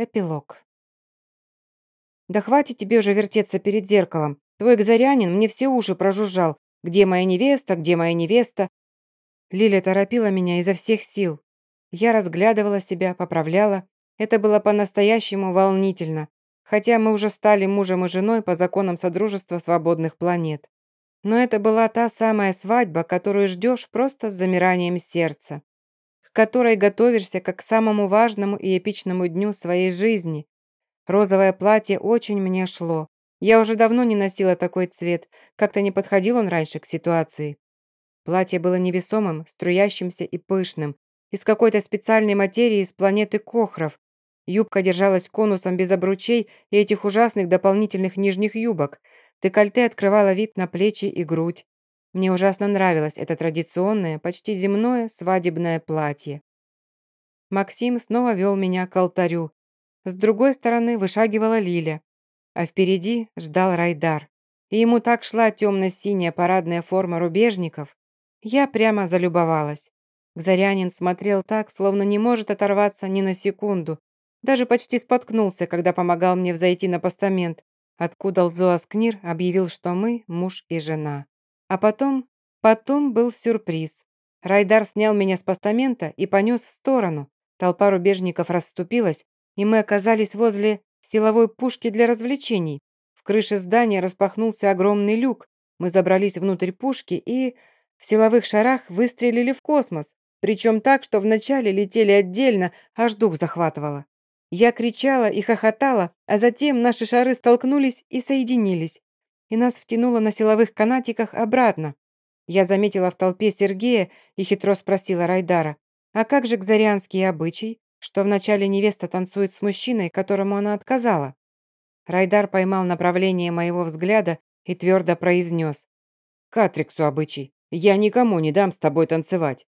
Эпилог. «Да хватит тебе уже вертеться перед зеркалом. Твой Газарянин мне все уши прожужжал. Где моя невеста, где моя невеста?» Лиля торопила меня изо всех сил. Я разглядывала себя, поправляла. Это было по-настоящему волнительно, хотя мы уже стали мужем и женой по законам Содружества свободных планет. Но это была та самая свадьба, которую ждешь просто с замиранием сердца которой готовишься как к самому важному и эпичному дню своей жизни. Розовое платье очень мне шло. Я уже давно не носила такой цвет, как-то не подходил он раньше к ситуации. Платье было невесомым, струящимся и пышным, из какой-то специальной материи с планеты Кохров. Юбка держалась конусом без обручей и этих ужасных дополнительных нижних юбок. Декольте открывало вид на плечи и грудь. Мне ужасно нравилось это традиционное, почти земное свадебное платье. Максим снова вел меня к алтарю. С другой стороны вышагивала Лиля, а впереди ждал Райдар. И ему так шла темно-синяя парадная форма рубежников. Я прямо залюбовалась. Зарянин смотрел так, словно не может оторваться ни на секунду. Даже почти споткнулся, когда помогал мне взойти на постамент, откуда Лзоаскнир объявил, что мы муж и жена. А потом, потом был сюрприз. Райдар снял меня с постамента и понес в сторону. Толпа рубежников расступилась, и мы оказались возле силовой пушки для развлечений. В крыше здания распахнулся огромный люк. Мы забрались внутрь пушки и в силовых шарах выстрелили в космос. Причем так, что вначале летели отдельно, аж дух захватывало. Я кричала и хохотала, а затем наши шары столкнулись и соединились и нас втянуло на силовых канатиках обратно. Я заметила в толпе Сергея и хитро спросила Райдара, а как же кзарианский обычай, что вначале невеста танцует с мужчиной, которому она отказала? Райдар поймал направление моего взгляда и твердо произнес. «Катриксу обычай. Я никому не дам с тобой танцевать.